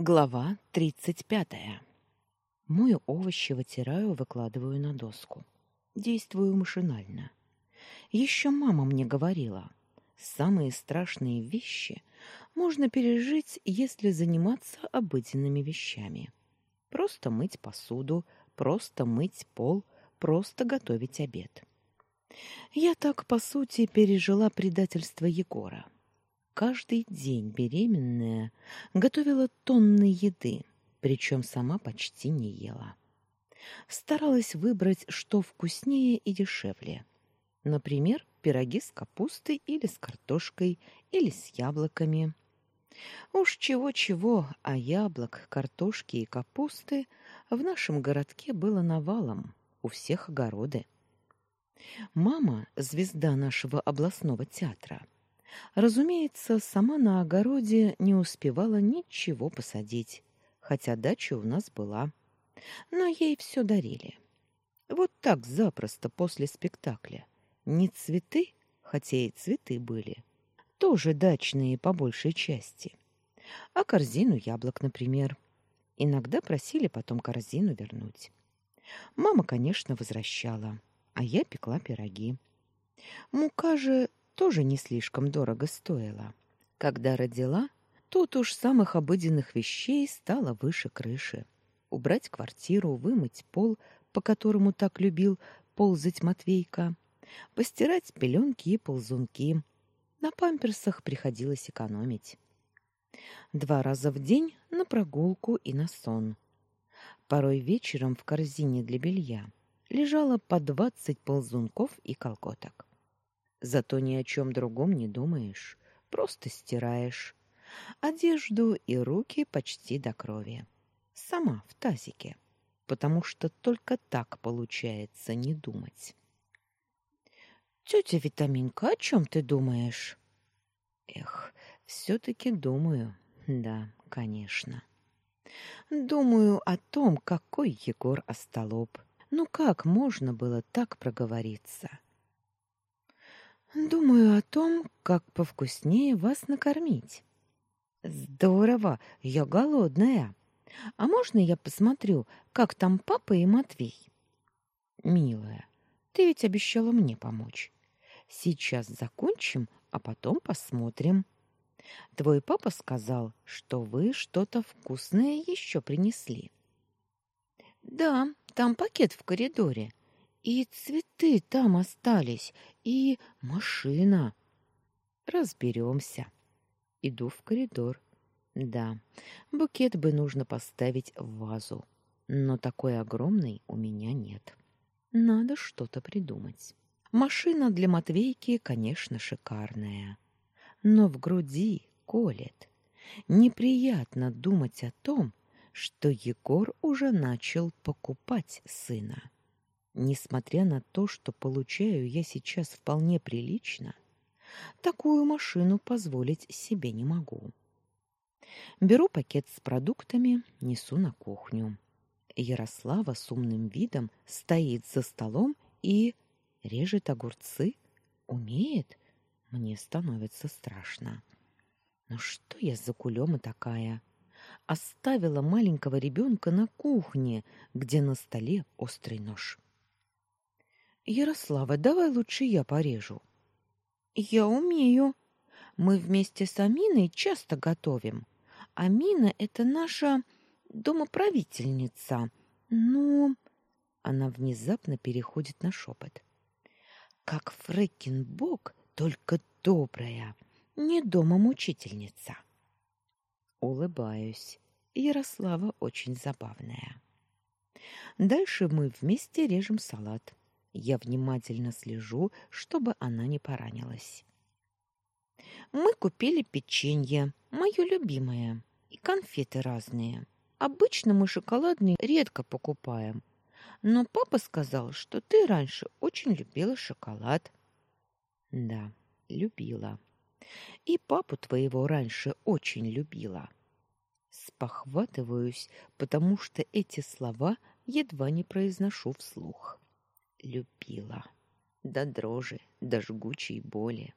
Глава тридцать пятая. Мою овощи вытираю, выкладываю на доску. Действую машинально. Еще мама мне говорила, самые страшные вещи можно пережить, если заниматься обыденными вещами. Просто мыть посуду, просто мыть пол, просто готовить обед. Я так, по сути, пережила предательство Егора. Каждый день беременная готовила тонны еды, причем сама почти не ела. Старалась выбрать, что вкуснее и дешевле. Например, пироги с капустой или с картошкой, или с яблоками. Уж чего-чего, а яблок, картошки и капусты в нашем городке было навалом, у всех огороды. Мама, звезда нашего областного театра, разумеется, сама на огороде не успевала ничего посадить, хотя дача у нас была. Но ей все дарили. Вот так запросто после спектакля. Не цветы, хотя и цветы были, тоже дачные по большей части, а корзину яблок, например. Иногда просили потом корзину вернуть. Мама, конечно, возвращала а я пекла пироги. Мука же тоже не слишком дорого стоила. Когда родила, тут уж самых обыденных вещей стало выше крыши. Убрать квартиру, вымыть пол, по которому так любил ползать Матвейка, постирать пеленки и ползунки. На памперсах приходилось экономить. Два раза в день на прогулку и на сон. Порой вечером в корзине для белья лежало по двадцать ползунков и колготок. Зато ни о чем другом не думаешь, просто стираешь. Одежду и руки почти до крови. Сама в тазике, потому что только так получается не думать. «Тетя Витаминка, о чем ты думаешь?» «Эх, все-таки думаю, да, конечно. Думаю о том, какой Егор остолоп, ну как можно было так проговориться? Думаю о том, как повкуснее вас накормить. Здорово, я голодная. А можно я посмотрю, как там папа и Матвей? Милая, ты ведь обещала мне помочь. Сейчас закончим, а потом посмотрим. Твой папа сказал, что вы что-то вкусное еще принесли. Да, там пакет в коридоре. И цветы там остались, и машина. Разберемся. Иду в коридор. Да, букет бы нужно поставить в вазу, но такой огромный у меня нет. Надо что-то придумать. Машина для Матвейки, конечно, шикарная, но в груди колет. Неприятно думать о том, что Егор уже начал покупать сына. Несмотря на то, что получаю я сейчас вполне прилично, такую машину позволить себе не могу. Беру пакет с продуктами, несу на кухню. Ярослава с умным видом стоит за столом и режет огурцы. Умеет? Мне становится страшно. Ну что я за кулема такая? оставила маленького ребенка на кухне, где на столе острый нож. Ярослава, давай лучше я порежу. Я умею. Мы вместе с Аминой часто готовим. Амина это наша домоправительница. Ну, она внезапно переходит на шепот. Как Фрекенбок, только добрая, не дома мучительница. Улыбаюсь. Ярослава очень забавная. Дальше мы вместе режем салат. Я внимательно слежу, чтобы она не поранилась. Мы купили печенье, мое любимое, и конфеты разные. Обычно мы шоколадные редко покупаем. Но папа сказал, что ты раньше очень любила шоколад. Да, любила. И папу твоего раньше очень любила. Спохватываюсь, потому что эти слова едва не произношу вслух. Любила. До дрожи, до жгучей боли.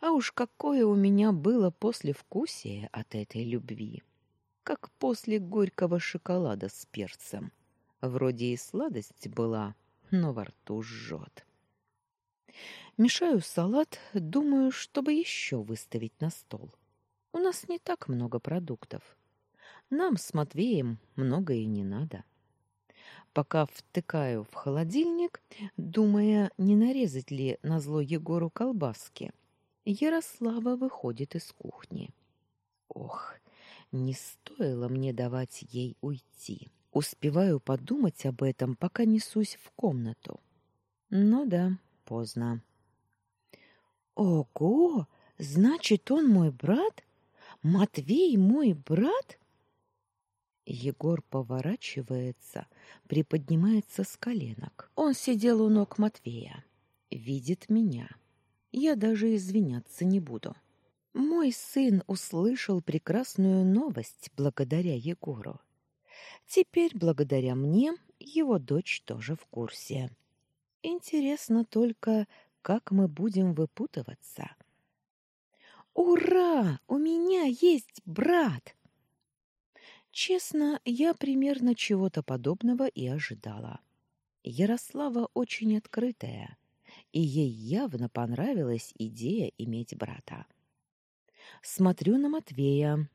А уж какое у меня было послевкусие от этой любви. как после горького шоколада с перцем. Вроде и сладость была, но во рту жжет. Мешаю салат, думаю, чтобы еще выставить на стол. У нас не так много продуктов. Нам с Матвеем много и не надо. Пока втыкаю в холодильник, думая, не нарезать ли на зло Егору колбаски, Ярослава выходит из кухни. Ох, не стоило мне давать ей уйти. Успеваю подумать об этом, пока несусь в комнату. Ну да, поздно. Ого, значит, он мой брат? Матвей мой брат? Егор поворачивается, приподнимается с коленок. Он сидел у ног Матвея, видит меня. Я даже извиняться не буду. Мой сын услышал прекрасную новость благодаря Егору. Теперь, благодаря мне, его дочь тоже в курсе. Интересно только, как мы будем выпутываться. Ура! У меня есть брат! Честно, я примерно чего-то подобного и ожидала. Ярослава очень открытая, и ей явно понравилась идея иметь брата. Смотрю на Матвея.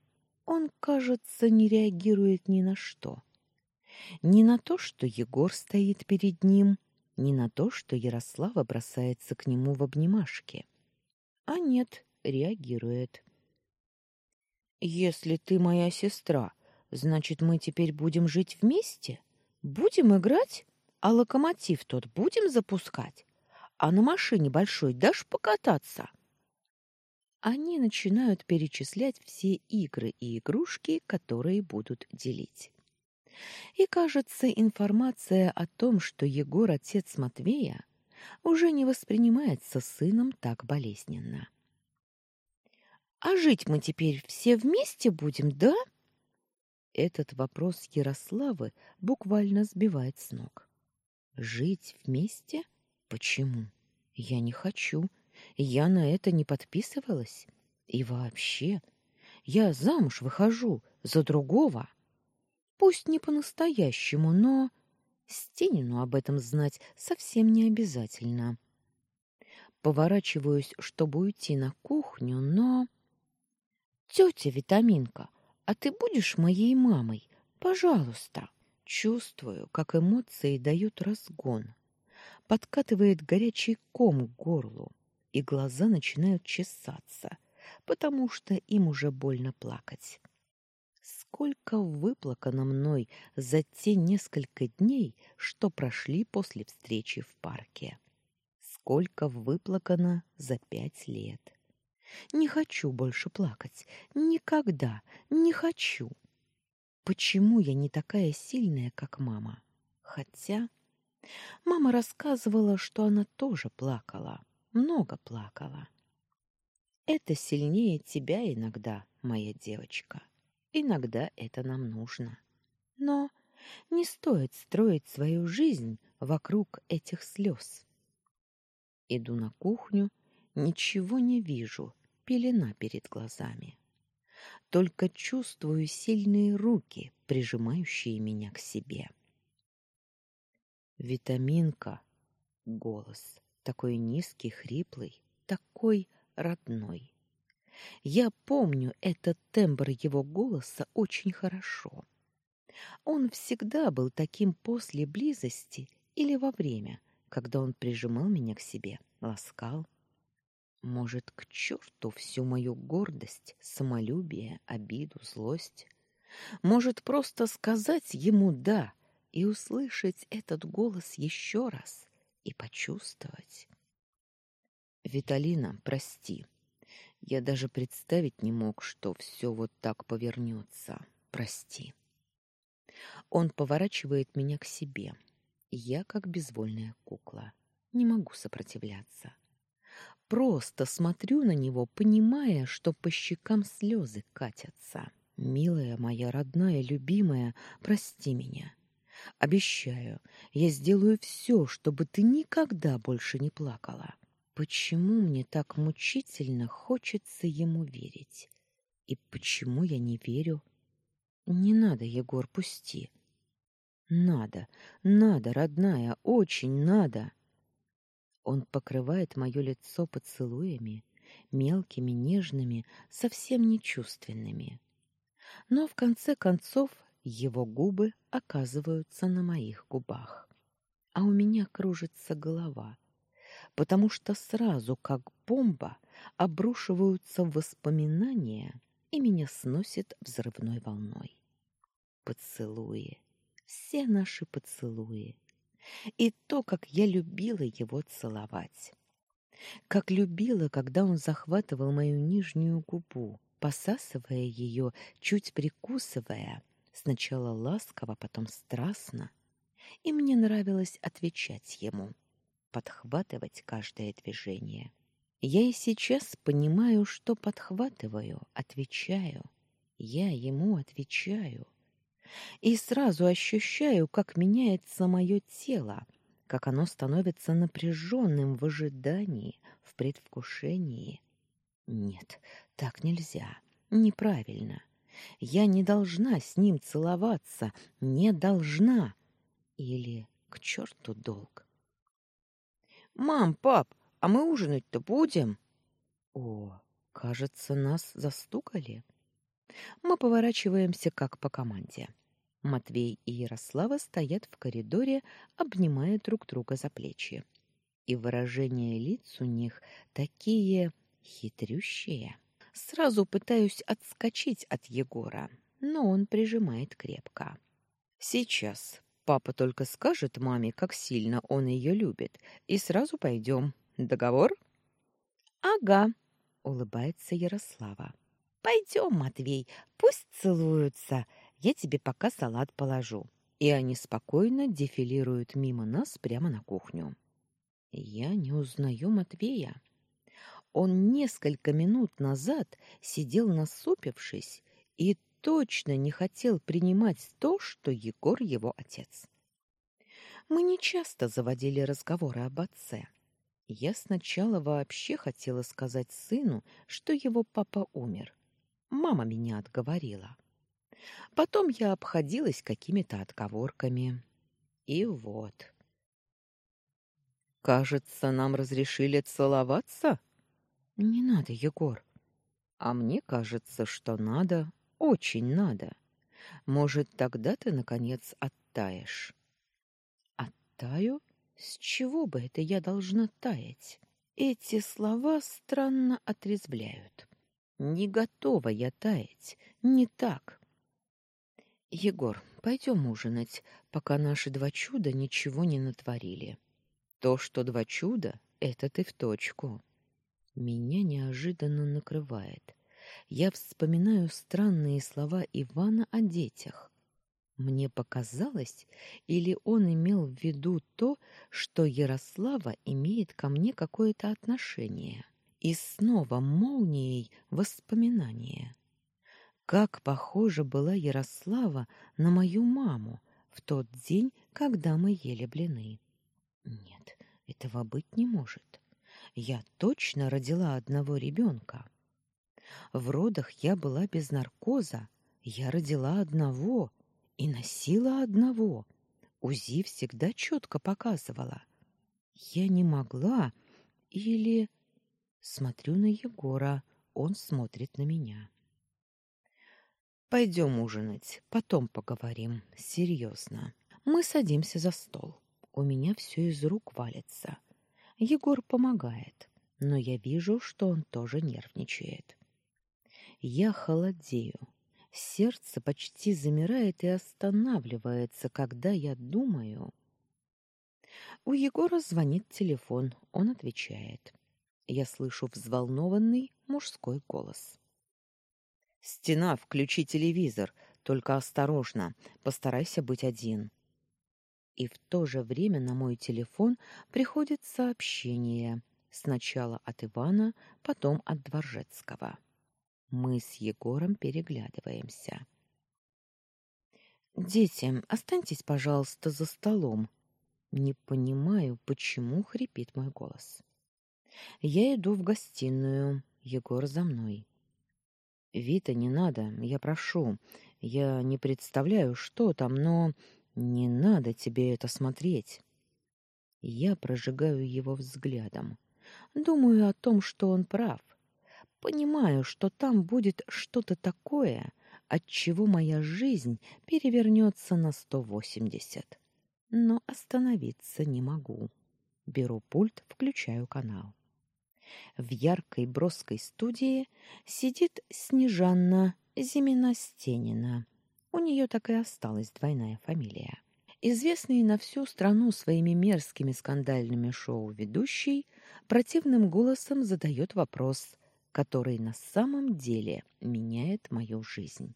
Он, кажется, не реагирует ни на что. Ни на то, что Егор стоит перед ним, ни на то, что Ярослава бросается к нему в обнимашки. А нет, реагирует. «Если ты моя сестра, значит, мы теперь будем жить вместе? Будем играть? А локомотив тот будем запускать? А на машине большой дашь покататься?» Они начинают перечислять все игры и игрушки, которые будут делить. И, кажется, информация о том, что Егор отец Матвея, уже не воспринимается сыном так болезненно. «А жить мы теперь все вместе будем, да?» Этот вопрос Ярославы буквально сбивает с ног. «Жить вместе? Почему? Я не хочу. Я на это не подписывалась. И вообще, я замуж выхожу за другого». Пусть не по-настоящему, но Стенину об этом знать совсем не обязательно. Поворачиваюсь, чтобы уйти на кухню, но... «Тетя Витаминка, а ты будешь моей мамой? Пожалуйста!» Чувствую, как эмоции дают разгон. Подкатывает горячий ком к горлу, и глаза начинают чесаться, потому что им уже больно плакать сколько выплакано мной за те несколько дней, что прошли после встречи в парке. Сколько выплакано за пять лет. Не хочу больше плакать. Никогда не хочу. Почему я не такая сильная, как мама? Хотя мама рассказывала, что она тоже плакала, много плакала. Это сильнее тебя иногда, моя девочка. Иногда это нам нужно. Но не стоит строить свою жизнь вокруг этих слез. Иду на кухню, ничего не вижу, пелена перед глазами. Только чувствую сильные руки, прижимающие меня к себе. Витаминка, голос, такой низкий, хриплый, такой родной. Я помню этот тембр его голоса очень хорошо. Он всегда был таким после близости или во время, когда он прижимал меня к себе, ласкал. Может, к черту всю мою гордость, самолюбие, обиду, злость? Может, просто сказать ему «да» и услышать этот голос еще раз и почувствовать? «Виталина, прости», я даже представить не мог, что все вот так повернется. Прости. Он поворачивает меня к себе. Я как безвольная кукла. Не могу сопротивляться. Просто смотрю на него, понимая, что по щекам слезы катятся. Милая моя родная, любимая, прости меня. Обещаю, я сделаю все, чтобы ты никогда больше не плакала. Почему мне так мучительно хочется ему верить? И почему я не верю? Не надо, Егор, пусти. Надо, надо, родная, очень надо. Он покрывает мое лицо поцелуями, мелкими, нежными, совсем нечувственными. Но в конце концов его губы оказываются на моих губах. А у меня кружится голова, потому что сразу, как бомба, обрушиваются воспоминания и меня сносит взрывной волной. Поцелуи, все наши поцелуи. И то, как я любила его целовать. Как любила, когда он захватывал мою нижнюю губу, посасывая ее, чуть прикусывая, сначала ласково, потом страстно. И мне нравилось отвечать ему, подхватывать каждое движение. Я и сейчас понимаю, что подхватываю, отвечаю. Я ему отвечаю. И сразу ощущаю, как меняется мое тело, как оно становится напряженным в ожидании, в предвкушении. Нет, так нельзя. Неправильно. Я не должна с ним целоваться, не должна. Или к черту долг. «Мам, пап, а мы ужинать-то будем? О, кажется, нас застукали. Мы поворачиваемся как по команде. Матвей и Ярослава стоят в коридоре, обнимая друг друга за плечи. И выражения лиц у них такие хитрющие. Сразу пытаюсь отскочить от Егора, но он прижимает крепко. Сейчас папа только скажет маме, как сильно он ее любит, и сразу пойдем. Договор? Ага, улыбается Ярослава. Пойдем, Матвей, пусть целуются. Я тебе пока салат положу. И они спокойно дефилируют мимо нас прямо на кухню. Я не узнаю Матвея. Он несколько минут назад сидел насупившись и точно не хотел принимать то, что Егор его отец. Мы не часто заводили разговоры об отце. Я сначала вообще хотела сказать сыну, что его папа умер. Мама меня отговорила. Потом я обходилась какими-то отговорками. И вот. Кажется, нам разрешили целоваться? Не надо, Егор. А мне кажется, что надо, очень надо. Может, тогда ты наконец оттаешь. Оттаю? С чего бы это я должна таять? Эти слова странно отрезвляют. Не готова я таять, не так. Егор, пойдем ужинать, пока наши два чуда ничего не натворили. То, что два чуда, это ты в точку. Меня неожиданно накрывает. Я вспоминаю странные слова Ивана о детях. Мне показалось, или он имел в виду то, что Ярослава имеет ко мне какое-то отношение. И снова молнией воспоминания. Как похожа была Ярослава на мою маму в тот день, когда мы ели блины. Нет, этого быть не может. Я точно родила одного ребенка. В родах я была без наркоза, я родила одного — и носила одного. УЗИ всегда четко показывала. Я не могла или... Смотрю на Егора, он смотрит на меня. Пойдем ужинать, потом поговорим, серьезно. Мы садимся за стол. У меня все из рук валится. Егор помогает, но я вижу, что он тоже нервничает. Я холодею, Сердце почти замирает и останавливается, когда я думаю... У Егора звонит телефон, он отвечает. Я слышу взволнованный мужской голос. «Стена, включи телевизор, только осторожно, постарайся быть один». И в то же время на мой телефон приходит сообщение, сначала от Ивана, потом от Дворжецкого. Мы с Егором переглядываемся. Дети, останьтесь, пожалуйста, за столом. Не понимаю, почему хрипит мой голос. Я иду в гостиную, Егор за мной. Вита, не надо, я прошу. Я не представляю, что там, но не надо тебе это смотреть. Я прожигаю его взглядом. Думаю о том, что он прав. Понимаю, что там будет что-то такое, от чего моя жизнь перевернется на сто восемьдесят. Но остановиться не могу. Беру пульт, включаю канал. В яркой броской студии сидит Снежанна Зимина-Стенина. У нее так и осталась двойная фамилия. Известный на всю страну своими мерзкими скандальными шоу ведущий противным голосом задает вопрос, который на самом деле меняет мою жизнь.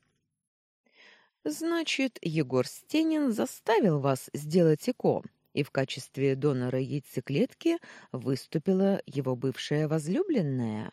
Значит, Егор Стенин заставил вас сделать ЭКО, и в качестве донора яйцеклетки выступила его бывшая возлюбленная?